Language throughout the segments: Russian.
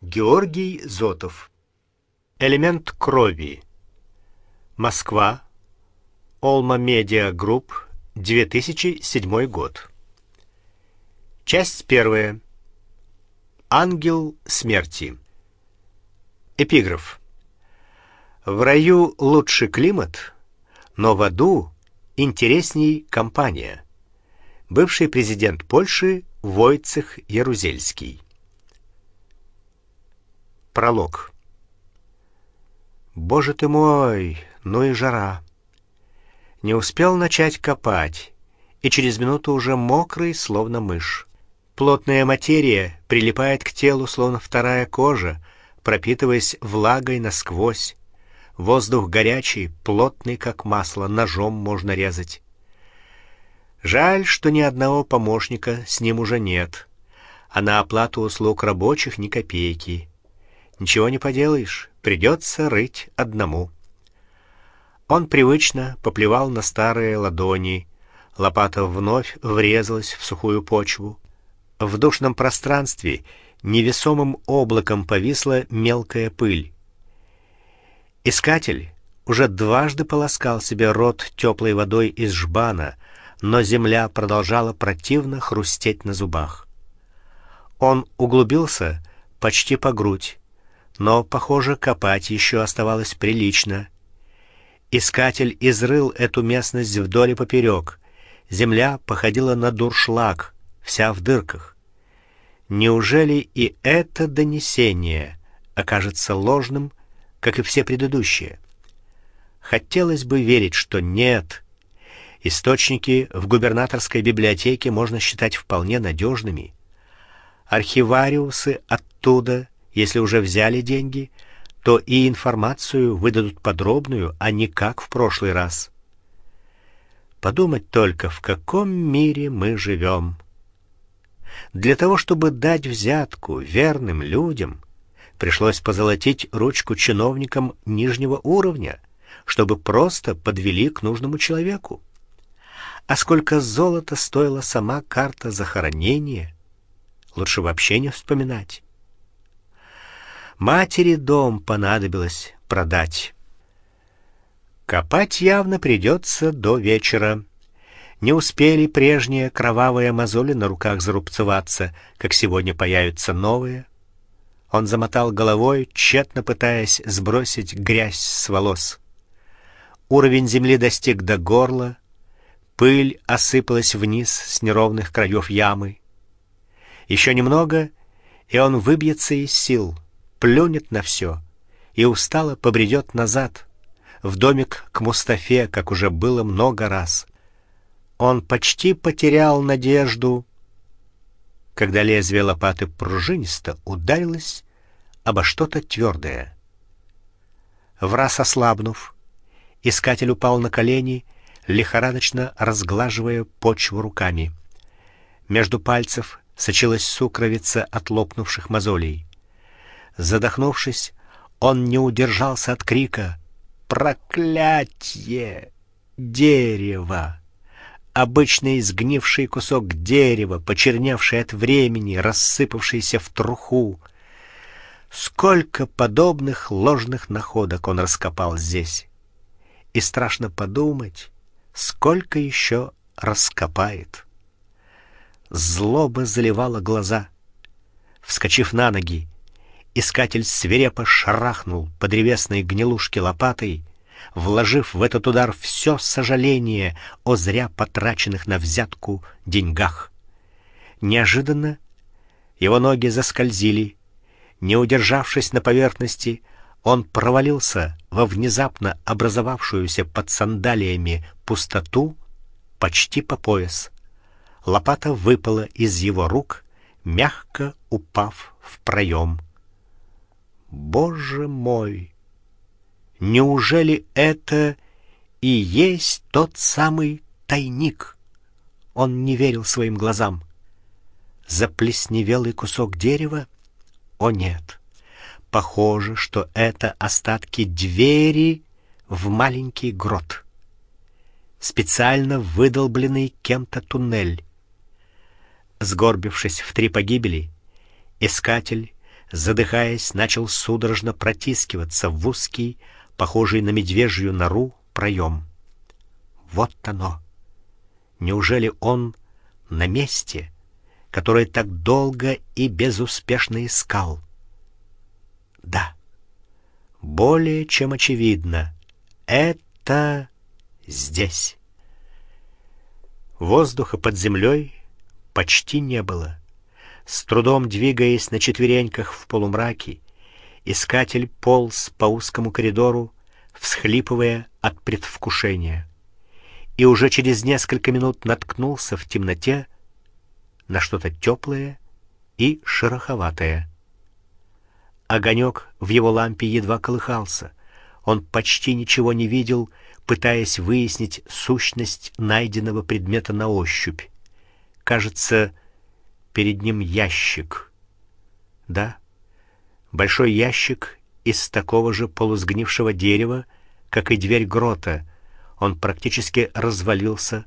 Георгий Зотов. Элемент крови. Москва. Олма Медиа Групп. 2007 год. Часть первая. Ангел смерти. Эпиграф. В раю лучше климат, но в аду интересней компания. Бывший президент Польши Войцех Ярузельский. Пролог. Боже ты мой, ну и жара. Не успел начать копать, и через минуту уже мокрый, словно мышь. Плотная материя прилипает к телу, словно вторая кожа, пропитываясь влагой насквозь. Воздух горячий, плотный, как масло, ножом можно резать. Жаль, что ни одного помощника с ним уже нет, а на оплату услуг рабочих ни копейки. Ничего не поделаешь, придется рыть одному. Он привычно поплевал на старые ладони. Лопата вновь врезалась в сухую почву. В душном пространстве невесомым облаком повисла мелкая пыль. Искатель уже дважды полоскал себе рот теплой водой из жбана, но земля продолжала противно хрустеть на зубах. Он углубился почти по грудь но, похоже, копать еще оставалось прилично. Искатель изрыл эту местность вдоль и поперек. Земля походила на дуршлаг, вся в дырках. Неужели и это донесение окажется ложным, как и все предыдущие? Хотелось бы верить, что нет. Источники в губернаторской библиотеке можно считать вполне надежными. Архивариусы оттуда если уже взяли деньги, то и информацию выдадут подробную, а не как в прошлый раз. Подумать только, в каком мире мы живем. Для того, чтобы дать взятку верным людям, пришлось позолотить ручку чиновникам нижнего уровня, чтобы просто подвели к нужному человеку. А сколько золота стоила сама карта захоронения, лучше вообще не вспоминать. Матери дом понадобилось продать. Копать явно придется до вечера. Не успели прежние кровавые мозоли на руках зарубцеваться, как сегодня появятся новые. Он замотал головой, тщетно пытаясь сбросить грязь с волос. Уровень земли достиг до горла, пыль осыпалась вниз с неровных краев ямы. Еще немного, и он выбьется из сил плюнет на все и устало побредет назад в домик к Мустафе, как уже было много раз. Он почти потерял надежду, когда лезвие лопаты пружинисто ударилось обо что-то твердое. Враз ослабнув, искатель упал на колени, лихорадочно разглаживая почву руками. Между пальцев сочилась сукровица от лопнувших мозолей. Задохнувшись, он не удержался от крика: "Проклятье! Дерево!" Обычный изгнивший кусок дерева, почерневший от времени, рассыпавшийся в труху. Сколько подобных ложных находок он раскопал здесь. И страшно подумать, сколько еще раскопает. Злоба заливала глаза. Вскочив на ноги, Искатель свирепо шарахнул по древесной гнилушке лопатой, вложив в этот удар все сожаление о зря потраченных на взятку деньгах. Неожиданно его ноги заскользили, не удержавшись на поверхности, он провалился во внезапно образовавшуюся под сандалиями пустоту почти по пояс. Лопата выпала из его рук, мягко упав в проем. Боже мой! Неужели это и есть тот самый тайник? Он не верил своим глазам. Заплесневелый кусок дерева? О нет. Похоже, что это остатки двери в маленький грот. Специально выдолбленный кем-то туннель. Сгорбившись в три погибели, искатель задыхаясь, начал судорожно протискиваться в узкий, похожий на медвежью нору, проем. Вот оно. Неужели он на месте, которое так долго и безуспешно искал? Да. Более чем очевидно, это здесь. Воздуха под землей почти не было. С трудом двигаясь на четвереньках в полумраке, искатель полз по узкому коридору, всхлипывая от предвкушения. И уже через несколько минут наткнулся в темноте на что-то теплое и шероховатое. Огонек в его лампе едва колыхался. Он почти ничего не видел, пытаясь выяснить сущность найденного предмета на ощупь. Кажется, перед ним ящик. Да, большой ящик из такого же полусгнившего дерева, как и дверь грота. Он практически развалился.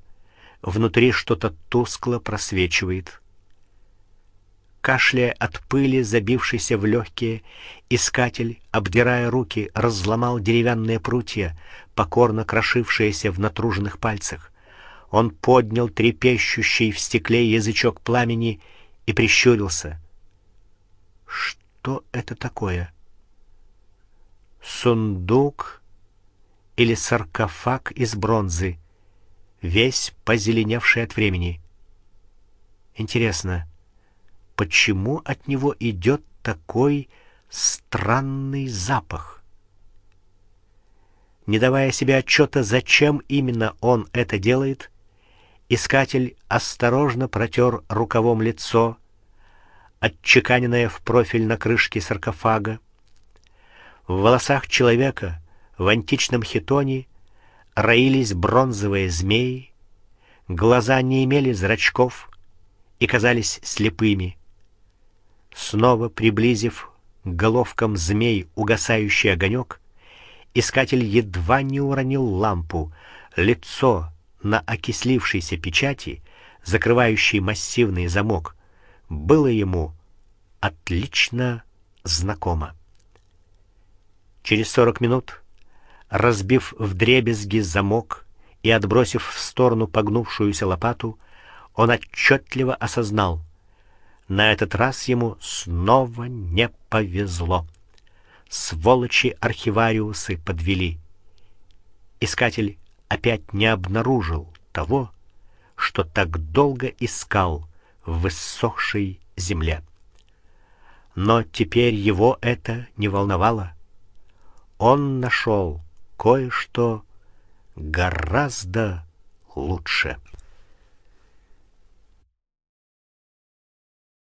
Внутри что-то тускло просвечивает. Кашляя от пыли, забившейся в легкие, искатель, обдирая руки, разломал деревянные прутья, покорно крошившиеся в натруженных пальцах. Он поднял трепещущий в стекле язычок пламени и прищурился. Что это такое? Сундук или саркофаг из бронзы, весь позеленевший от времени. Интересно, почему от него идет такой странный запах? Не давая себе отчета, зачем именно он это делает, Искатель осторожно протер рукавом лицо, отчеканенное в профиль на крышке саркофага. В волосах человека в античном хитоне роились бронзовые змеи, глаза не имели зрачков и казались слепыми. Снова приблизив к головкам змей угасающий огонек, искатель едва не уронил лампу. Лицо на окислившейся печати, закрывающей массивный замок, было ему отлично знакомо. Через сорок минут, разбив вдребезги замок и отбросив в сторону погнувшуюся лопату, он отчетливо осознал: на этот раз ему снова не повезло. Сволочи архивариусы подвели. Искатель опять не обнаружил того, что так долго искал в высохшей земле. Но теперь его это не волновало. Он нашел кое-что гораздо лучше.